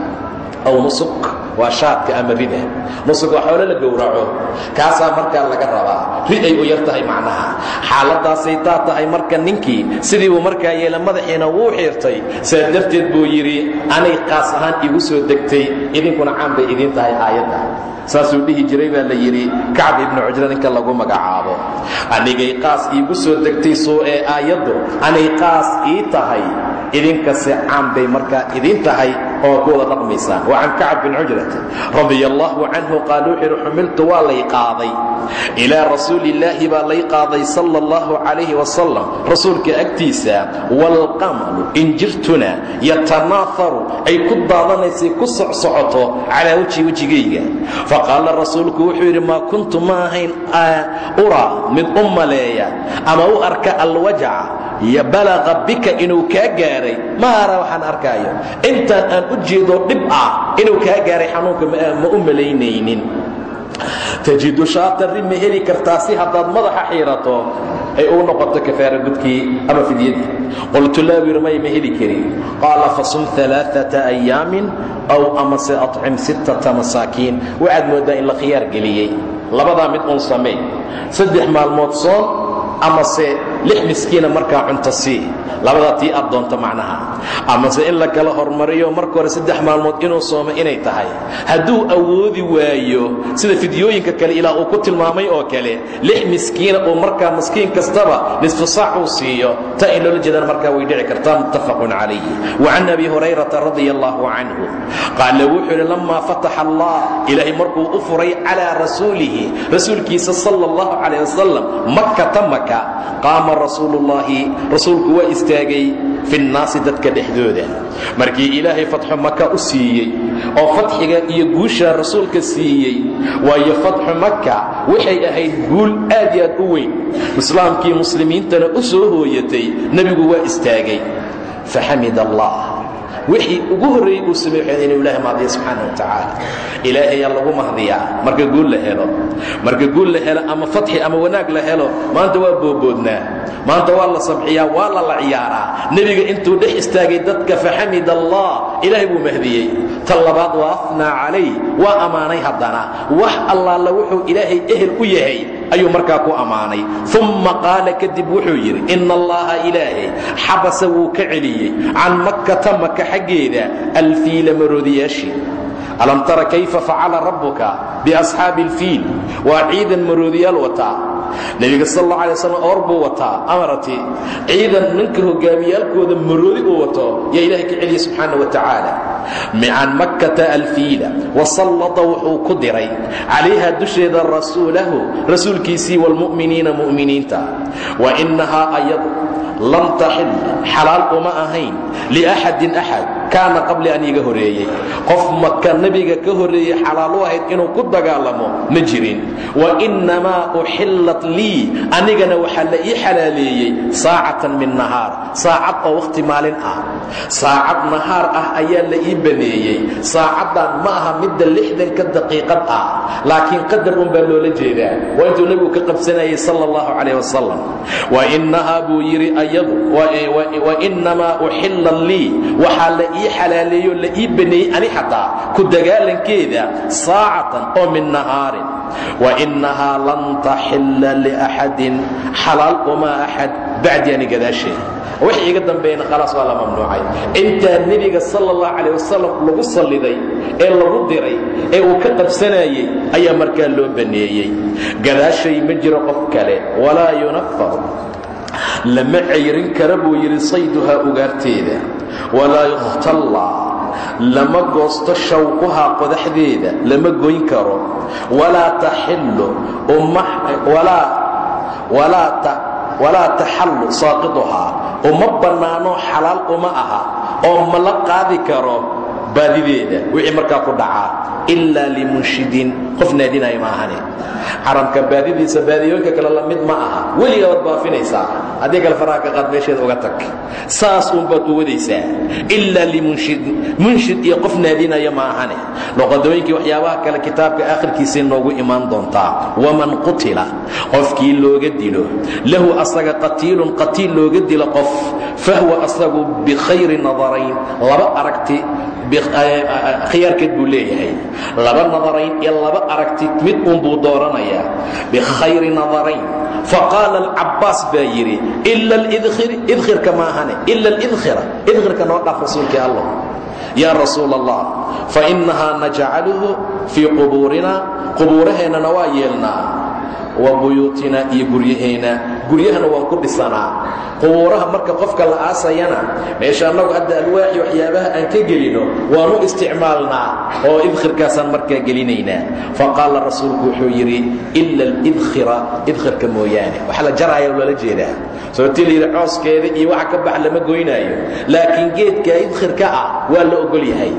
S1: aw nusuk waa shaadka ama rida nusuk waa xoolo la gowraco. Kaasaa markaa laga rabaa. Rid ay u yar tahay macnaha. Xaaladaasay taa tahay marka ninkii. Sidii buu markaa yeela madaxiina wuu xiirtay. Saa darteed buu yidhi anay qaas ahaan igu soo degtay. Idinkuna caan bay idiin tahay aayadda. Saasuu dhihi jiray baa la yidhi kacb ibnu cujra ninka lagu magacaabo. Anigay qaas iigu soo degtay soo ee aayaddu. Anay qaas ii tahay. Idinkase caan bay markaa idiin tahay oo ku wada dhaqmaysaan wa can kacab bin cujrat radia allaahu canhu qaal wuxuu yidhi lay qaaday. Ilaa rasuulillaahi baa lay qaaday sala allahu calayhi wasalam rasuulka agtiisa waalqamalu injirtuna yatanaaharu ay ku daadanaysay ku socsocoto calaa wejhi wejigayga faqaala rasuulku wuxuu yidhi maa kuntu ma ahayn ura mid u ama u arka alwajaca yo balaqa bika inuu kaa gaaray. Ma ara waxaan arkaayo. Intaan aan u jeedo dhib ah inuu kaa gaaray xanuunka ma u malaynaynin. Tajidu shaatari ma heli kartaa si haddaad madaxa xiirato ay uu noqoto kafaara gudkii ama fidyadii. Qultu laa wir may ma heli karin qaala fasum alaaata ayaamin aw amase acim sittata masaakiin. Waxaad mooddaa in la khiyaar geliyey. Labadaa mid uun samey saddex maalmood soon amase lix miskiina markaa cunto sii. Labadaa tii aad doonto macnaha. Amase in la kala hormariyo marka hore saddex maalmood inuu soomo inay tahay. Hadduu awoodi waayo sida fidyooyinka kale ilaa uu ku tilmaamay oo kale lix miskiina uu markaa miskiin kastaba nisfu saac uu siiyo taa in loola jeedana markaa way dhici kartaa muttafaqun calayhi. Wa abi hurayrata radia allaahu canhu qaala wuxuu yidhi lamaa fataxa allah ilaahay markuu u furay calaa rasuulihi rasuulkiisa sala allahu calayh wasalam makkata maka qaama rasuulullaahi rasuulku waa istaagay fi nnaasi dadka dhexdooda. Markii ilaahay fatxu maka u siiyey oo fatxiga iyo guushaa rasuulka siiyey waayo fatxu maka waxay ahayd guul aad iyo aad u weyn. Islaamkii muslimiintana u soo hooyatay nebigu waa istaagay. Faxamid allah wixii ugu horreeyey uu sameey inuu ilahay mahdiya subxaana wa tacaala. Ilaahayaa lagu mahdiyaa marka guul la helo. Marka guul la helo ama fatxi ama wanaag la helo maanta waa booboodnaa. Maanta waa la sabxiyaa waa la la ciyaaraa nebiga intuu dhex istaagay dadka faxamid allah ilaahay buu mahdiyey. Tan labaad waa afnaa calayh waa ammaanay haddana. Wax allaala wuxuu ilaahay ehel u yahay ayuu markaa ku ammaanay. Umma qaala kadib wuxuu yidhi ina allaha ilaahay xabasa wuu ka celiyey. Can makkata maka xaggeeda alfiila maroodiyaashii. Alam tara kayfa facala rabbuka biasxaabi alfiil? Waa ciidan maroodiyaal wataa nebiga sal alla alay waslam or buu wataa amarati ciidan ninka hogaamiyaalkooda maroodi uu wato yaa ilahay ka celiyey subxaana wa tacaala can makkata alfiila wasallada wuxuu ku diray calayha dusheeda rasuulahu rasuulkiisii waalmu'miniina mu'miniinta. Wa innahaa ayadu lam taxil xalaal uma ahayn liaxadin axad kaana qabli an iga horeeyey. Qof maka nebiga ka horreeyey xalaal u ahayd inuu ku dagaalamo ma jirin. Wa innamaa uxillat lii anigana waxaa la ii xalaaleeyey saacatan min nahaar. Saacad oo wakhti maalin ah. Saacad nahaar ah ayaa la ii baneeyey. Saacaddan ma aha midda lixdanka daqiiqad ah. Laakiin qadar un baa loola jeedaa. Waa intuu nebigu ka qabsanayay sala allahu calayh wasalam wa innahaa buu yidhi ayadu wa innamaa uxilla lii. Waxaa la ii xalaaleeyo la ii baneeyey ani xataa ku dagaalankeeda saacatan oo min nahaarin. Wa innahaa lan taxilla liaxadin xalaal uma axad bacdi ani gadaasheeda wixii iga dambeeyana khalaas waa la mamnuucay. Intaa nebiga sala allahu calayh wasalam lagu salliday ee lagu diray ee uu ka qabsanayey ayaa markaa loo baneeyey. Gadaashay ma jiro qof kale walaa yunafaru lama cayrin kara buu yidhi sayduhaa ugaarteeda. Walaa yukhtalla lama goosto shawquhaa qodaxdeeda lama goyn karo. Walaa taxillu walaa taxallu saaqiduhaa. Uma bannaano xalaal uma aha oo ma la qaadi karo baadideeda wixii markaa ku dhacaa ilaa limunshidin qof naadinaya ma ahane carabka baadidiisa baadiyooyinka kale la mid ma aha. Weligaa baafinaysaa. Haddii kale faraha ka qaad meesheeda uga tag. Saas uunbaad u ilaa limunshid munshid iyo qof naadinaya ma ahane luqadooyinkii waxyaabaha kale kitaabka aakhirkiisay noogu imaan doontaa. Waman qutila qofkii looga dilo. Lahu asaga qatiilun qatiil looga dilo qof. Fahwa asagu bikhayri nadarayn. Laba aragti khiyaarkeed buu leeyahay. Laba nadarayn iyo laba aragti mid uun buu dooranayaa bikhayri nadarayn faqaala alcabbaas baa yidhi ila lidkhir idkhirka maahane ila alidkhira. Idkhirka noo dhaaf rasuulkii allah. Yaa rasuul allah fainnahaa najcaluhu fii qubuurina. Qubuuraheennana waa yeelnaa. Wa buyuutina iyo guryaheenna guryahana waan ku dhisanaa. Qubuuraha marka qofka la aasayana meesha annagu hadda alwaaxi waxyaabaha aan ka gelino waanu isticmaalnaa oo idkhirkaasaan markaa gelinaynaa. Faqaala rasuulku wuxuu yidhi ila alidkhira idkhirka mooyaane. Waxa la jaraya loola jeedaa. Sababtii la yidhi cooskeeda iyo waxa ka bax lama goynaayo. Laakiin geedkaa idkhirka ah waa la ogol yahay.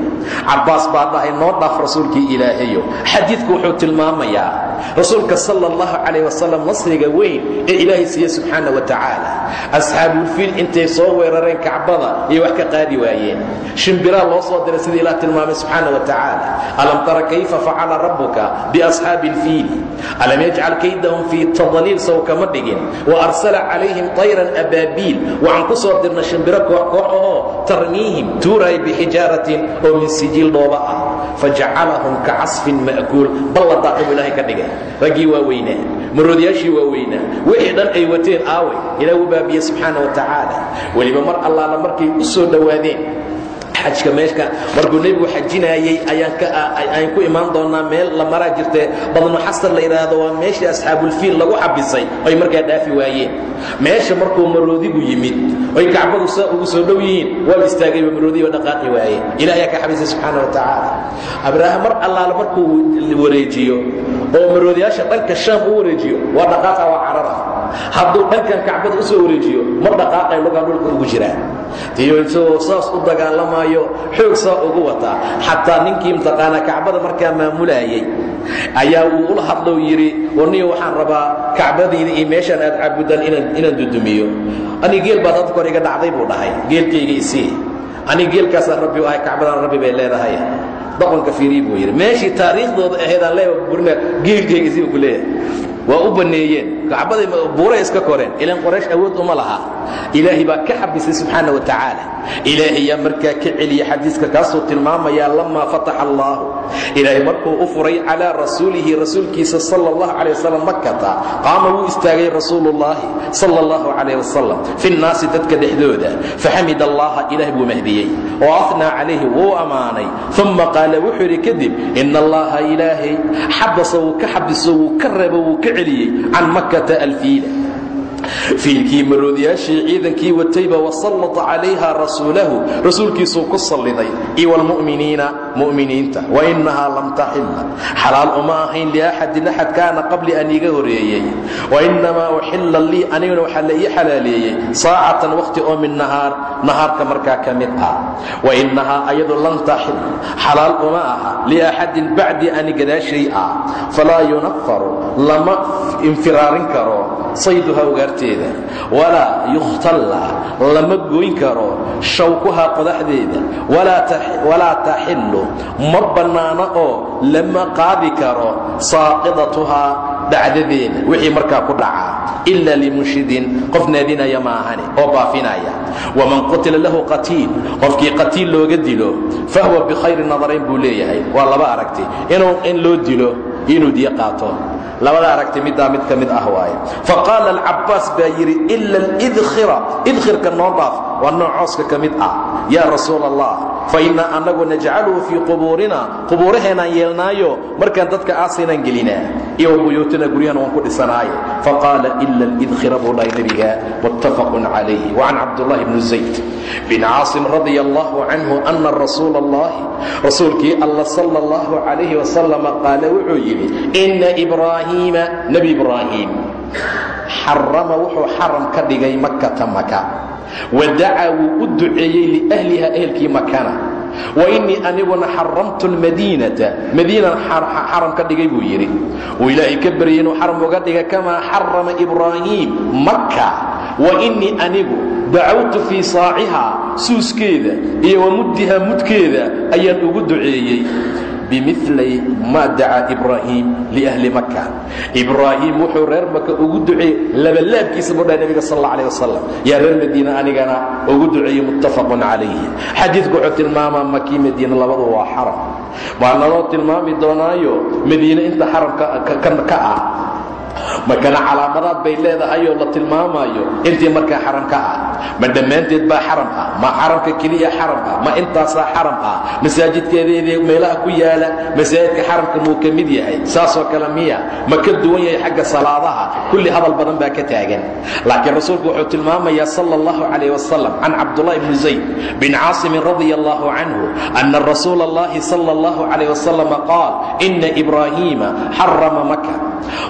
S1: Cabbaas baa dhahay noo dhaaf rasuulkii ilaahayo. Xadiidku wuxuu tilmaamayaa rasuulka sala allahu calayh wasalam nasriga weyn ee ilaahay siiye subxaana wa tacaala. Asxaabulfiil intay soo weerareen kacbada iyo wax ka qaadi waayeen. Shimbiraa loo soo diray sida ilaah tilmaamay subxaana wa tacaala. Alam tara kayfa facala rabbuka biasxaabi alfiili alam yajcal kaydahum fii tadliil sow kama dhigin. Wa arsala calayhim tayran abaabiil waxaan ku soo dirna shimbiro koox koox ahoo tarmiihim tuuraay bixijaaratin oo min sijiil dhooba ah. Fajacalahum ka casfin balla daaqibuu ilaahay ka dhigay raggii waa weynaa. Maroodyaashii waa weynaa. Wixii dhan ay wateen aaway ilaah u baabiye subxaana wa tacaala weliba mar allaala markay u soo dhowaadeen xajka meeshka markuu nebigu xajinaayey ayaan ku imaan doonnaa meel la maraa jirtee badnu xasar la yidhaahdo waa meeshii asxaabulfiil lagu xabisay. Oy markaa dhaafi waayeen. Meesha markuu maroodigu yimid. Oy kacbadu saa ugu soo dhow yihiin waa istaagayba maroodiba dhaqaaqi waayeen. Ilah ayaa ka xabisay subxaana wa tacaala abraaham mar allaala markuu wareejiyo oo maroodiyaasha dhanka shaam u wareejiyo waa dhaqaaqa waa carara hadduu dhankan kacbada u soo wareejiyo ma dhaqaaqay lugaa dhulka ugu jiraa tiyo isagoo saas u dagaalamaayo xoog saa ugu wataa. Xataa ninkii mtaqaanaa kacbada markaa maamulaayey ayaa uu ula hadlou yidhi warniyo waxaan rabaa kacbadayda iyo meeshaan aad caabudaan inaan dudumiyo. Ani geel baad hadda iga dhacday buu dhahay geelkayga isii aniga geelkaasaa rabbi u ahay kacbadaan rabbi bay leedahay. Dhaqanka fiiriyi buu yidhi. Meeshii taariikhdooda ahaydaan leeya burina geelkayga si ku leeyahay. Waa u banneeyeen kacbaday buuray iska koreen. Ilan qoraysh awood uma laha. Ilaahay baa ka xabisay subxaana wa tacaala. Ilaahay yaa markaa ka celiya xadiiska kaasuu tilmaamayaa lamaa fataxa allaahu. Ilaahay markuu u furay calaa rasuulihi rasuulkiisa sala allahu calay wasalam makata qaama wuu istaagay rasuulullaahi sala allahu calayh wasalam fi nnaasi dadka dhexdooda. Faxamid allaha ilaah buu mahdiyey. Oo afnaa calayhi wuu ammaanay uma qaala wuxuu yidhi kadib ina allaha ilaahay xabasa wuu ka xabiso wuu ka reebo wuu ka celiyey can makkata alfiila fiilkii maroodiyaashii ciidankii watayba wasallata calayha rasuulahu rasuulkiisuu ku salliday. Iyo wlmu'miniina mu'miniinta wainahaa lam taxilla xalaal uma ahayn liaxadin axad kaana qabli an iga horeeyey. Wainamaa uxilla lii aniguna waxaa la ii xalaaleeyey. Saacatan wakhti oo min nahaar nahaarka markaa ka mid ah. Wainahaa ayadu lan taxil xalaal uma aha liaxadin bacdi ani gadaashay ah. Falaa yunafaru lama infiraarin karo sayduha ugaarteeda. Walaa yukhtalla lama goyn karo shawkuha qodaxdeeda. Walaa taxillu ma bannaano oo lama qaadi karo saaqidatuhaa dhacdadeeda wixii markaa ku dhacaa ila limunshidin qof naadinaya maahane oo baafinaya. Waman qutila lahu qatiil qofkii qatiil looga dilo fahuwa bikhayri nadarayn buu leeyahay. Waa laba aragti in loo dilo inuu diyo qaato. Labada aragti middaa mid ka mid ah waaye. Faqaala alcabbaas baa yidhi ila alidkhira. Idkhirka noo dhaaf waa nooc cooska ah. Yaa rasuula allah fa innaa annagu najcaluhu fii qubuurina. Qubuuraheenaan yeelnaayo markaan dadka aasaynaan gelinaa. Iyo buyuutina guryahana waan ku dhisanaaye. Faqaala ila alidkhira buu dhahay nebiga muttafaqun calayh wacan cabdullahi bni zayd bin caasim radia allahu canhu ana rasuula allahi rasuulkii alla sala allahu calayhi wasalam qaala wuxuu ina ibraahiima nebi ibraahim xarama wuxuu xaram ka dhigay makkata maka. Wadacaa wuu u duceeyey liahliha ehelkii makana wa innii aniguna xaramtu lmadiinata. Madiinan xaram ka dhigay buu yidhi. Uu ilaahay ka baryay inuu xaram uga dhiga kamaa xarama ibraahiim makka. Wa innii anigu dacawtu fii saacihaa suuskeeda iyo wa muddiha mudkeeda ayaan ugu duceeyey bimilay maa dacaa ibraahim liahli maka ibraahim wuxuu reer maka ugu duceeyey labalaabkiisa buu dhahay nebiga sal alla alih wasalam yaa reer madiina anigana ugu duceeyey muttafaqun calayhi xadiidku wuxuu tilmaamaa makii madiina labadu waa xaram. Waa naloo tilmaami doonaayo madiine inta xaramka ka ah markana calaamadaad bay leedahayoo la tilmaamaayo intii markaa xaram ah. Ma dhammaanteed baa xaram ah ma xaramka keliya xaram ah ma intaasaa xaram ah. Masaajidkeedeedii meelaha ku yaalla masaajidka xaramka muu ka mid yahay? Saasoo kale miya ma ka duwan yahay xagga salaadaha? Kulli hadal badan baa ka taagan. Laakiin rasuulku wuxuu tilmaamayaa sala allahu calayh wasalam can cabdullahi bni zayd bin caasimin radia allahu canhu ana rasuula allahi sala allahu calayh wasalam qaal ina ibraahiima xarama maka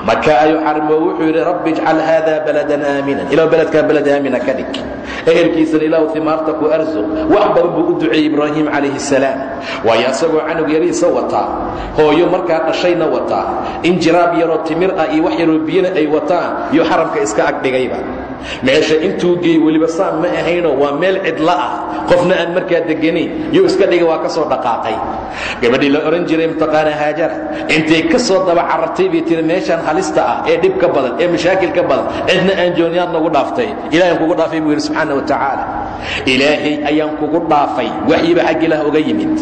S1: maka ayuu xarimo wuxuu yidhi rabbi ijcal haada baladan aaminan. Ilahu beledkaa beled aamina ka dhig. Ehelkiisana ilaahu imaarta ku arsuq wax badan buu u duceeyey ibraahim calayhi salaam. Waayo asagoo canug yariisa wataa. Hooyo markaa dhashayna wataa. In jiraab yaroo timir ah iyo wax yaroo biyana ay wataan iyo xaramka iska agdhigayba meesha intuu geey weliba saan ma ahayno waa meel cidla ah. Qofna aan markaa deganayn yuu iska dhigay waa ka soo dhaqaaqay. Gabadhii la odhan jiray mutaqaana haajara. Intay ka soo daba carartay bay tiri meeshaan halista ah ee dhib ka badan ee mashaakil ka badan cidna aan jooniyaad nagu dhaaftay. Ilahay aan kugu dhaafay buu yidhi wa tacaala. Ilaahay ayaan kugu dhaafay waxyiba xag ilaah uga yimid.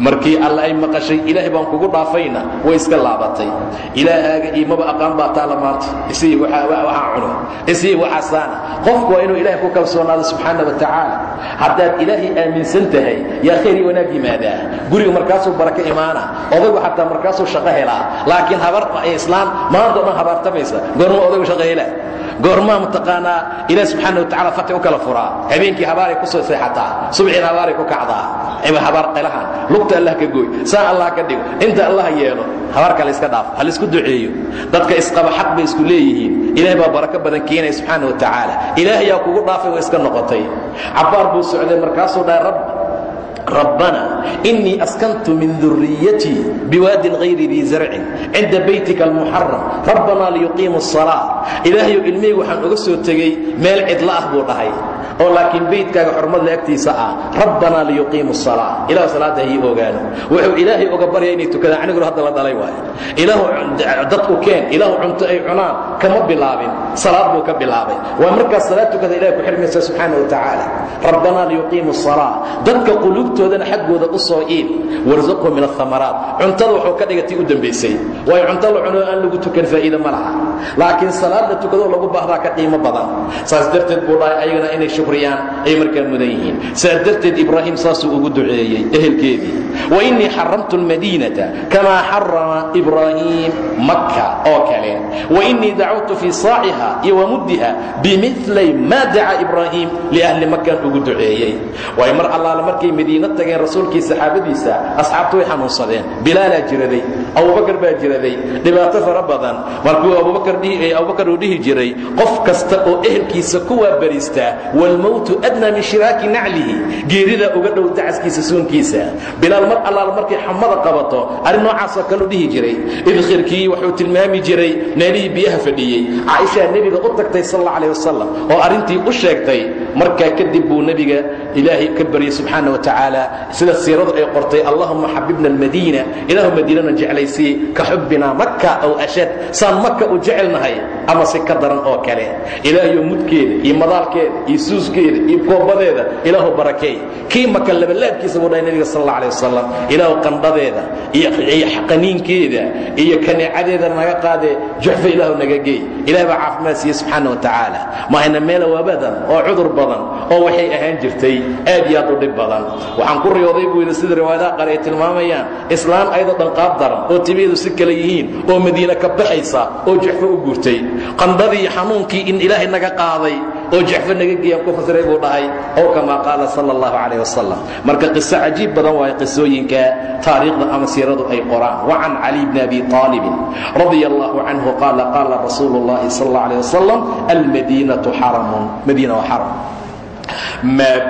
S1: Markii alla ay maqashay ilaahay baan kugu dhaafayna way iska laabatay. Ilaahaaga iimaba aqaan baa taala maanta. Isii waxaa cuno. Isii waxaasaana qofku waa inuu ilahay ku kalsoonaado subxaana wa tacaala. Haddaad ilaahay aaminsan tahay yaa khayr iyo wanaag yimaadaa. Guriga markaasuu baraka imaana odaygu xataa markaasuu shaqo helaa. Laakiin habar islaan. Maanta dhan habaartamaysa goorma odaygu shaqo helaa goormaa mataqaanaa ilaah subxaana wa tacala fatix u kala furaa. Habeenkii habaaray ku soo seexataa. Subxiina habaaray ku kacdaa. Habaar qaylahan lugta allah ka gooy. Saa allah ka dhigo. Inta allah yeelo habaarka la iska dhaafo ha la isku duceeyo. Dadka isqaba xaq bay isku leeyihiin. Ilahay baa barako badan keenaya subxaana wa tacaala ilaahayaa kugu dhaafay way iska noqotay. Cabbaar buu socday markaasuu dhahay rabbi rabbana inii askantu min duriyatii biwaadin hayri dii zarcin cinda baytika almuxaram rabbanaa liyuqiimu asalaa ilaahayow ilmihaygu waxaan uga soo tegey meel cidla ah buu dhahay. Oo laakiin beydkaaga xurmadla agtiisa ah rabbanaa liyuqiimu salaa ilahu salaadda hay ogaano. Wuxuu ilaahay oga baryaya inay tukadaan. Aniguna hadda la dhalay waayo. Ilaahu dadku keen. Ilaahu cunto ay cunaan. Kama bilaabin. Salaad buu ka bilaabay. Waa markaas salaad tukada ilahay ku xirmaysa subxaana wa tacaala rabbanaa liyuqiimu salaa dadka quluubtoodana xaggooda u soo iib. Warsuqhu min ahamaraat cuntada wuxuu ka dhigatay u dambaysay waayo cunto la cuno aan lagu tukan faa'iida ma laha. Laakiin salaad la tukadoo lagu baahdaa ka qiimo badan. Saas darteed buu dhahay ayagana inay shukriyaan ay markaa mudan yihiin. Saas darteed ibraahim saasuu ugu duceeyey ehelkeedii wainii xaramtu lmadiinata kamaa xarama ibraahiim makka oo kale wainii dacawtu fii saaciha iyo wamuddiha bimilay maa daca ibraahim liahli makan ugu duceeyey waayo mar allaala markay madiino tageen rasuulkii saxaabadiisa asxaabtu way xanuunsadeen bilaalaa jiraday abubakar baa jiraday dhibaato fara badan markuu abubakar uu dhihi jiray qof kasta oo ehelkiisa kuwaa bariistaa waalmowtu adnaa min shiraaki naclihi geerida uga dhow dacaskiisa suunkiisa bilaal mar allaala markay xamada qabato arrin noocaasoo kaleu dhihi jiray. Idkhirkii wuxuu tilmaami jiray meelihii biyaha fadhiyey. Caaishaa nebiga u tagtay sal alla alih wasalam oo arrintii u sheegtay markaa kadib buu nebiga ilaahay ka baryey subxaana wa tacaala sida siiradu ay qortay allahuma xabibna almadiina ilaahu madiinana jeclaysii ka xubbinaa makka aw ashad saan maka u jecelnahay ama si ka daran oo kale. Ilaahayo mudkeeda iyo madaalkeeda iyo suuskeeda iyo koobadeeda ilaahu barakeey kii maka labalaabkiisa buu dhahay nebiga sal alla alih wasalam ilaahu qandhadeeda iyo qaniinkeeda iyo kaneecadeeda naga qaadee juxfa ilaahu naga geey. Ilaah baa caafimaad siiye subxaana wa tacaala. Mahayna meela waa badan oo cudur badan oo waxay ahaan jirtay aad iyo aad u dhib badan. Waxaan ku riyooday buu yidhi sida riwaayadaha qaar ay tilmaamayaan islaan ayadoo dhan qaab daran oo timaheedu si kale yihiin oo madiine ka baxaysa oo juxfo u guurtay. Qandhadii xanuunkii in ilaahay naga qaaday oo juxfo naga geeyaan ku fasiray buu dhahay oo kamaa qaala sala allahu calayh marka qiso cajiib badan waayo qisooyinka taariikhda ama siiradu ay qoraan. Wacan cali bni abi aalibin radia allahu canhu qaala qaala rasuulu llahi sal alla alيh wasalam almadiinatu xaramun madiina waa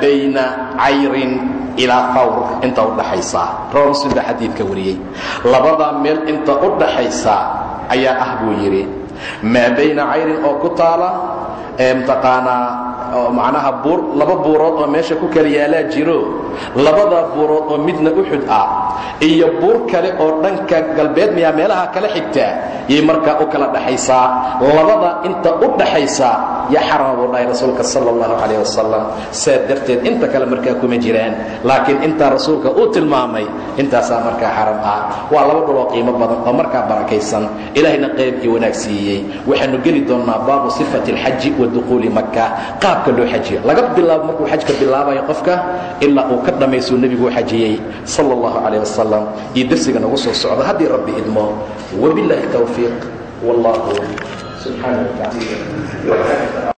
S1: bayna cayrin ilaa fawr inta udhaxaysa rawa muslim baa xadiidka wariyey. Labadaa meel inta u dhaxaysa ayaa ah buu yidhi. Maa bayna cayrin oo ku taala mtaqaanaa macnaha buur laba buurood oo meesha ku kala yaalaa jiro. Labadaa buurood oo midna uxud ah iyo buur kale oo dhanka galbeed miyaa meelaha kala xigtaa yay markaa u kala dhaxaysaa labada inta u dhaxaysa yaa xarama buu dhahay rasuulka sal اllahu calayh wasalam saa darteed inta kale markaa kuma jiraan. Laakiin intaa rasuulka uu tilmaamay intaasaa markaa xaram ah. Waa laba dhuloo qiimo badan oo markaa barakaysan. Ilaahayna qayb iyo wanaag siiyey. Waxaanu geli doonnaa baabu sifati اlxaji wa duquuli maka qaabka loo xajiyo. Laga bilaabo markuu xajka bilaabayo qofka ilaa uu ka dhammaysuu nebigu xajiyey sal اllahu calayh wasalam iyo dersiga nagu soo socda haddii rabbi idmo wabiاllahi towfiiq wallahu subxaana wa tacala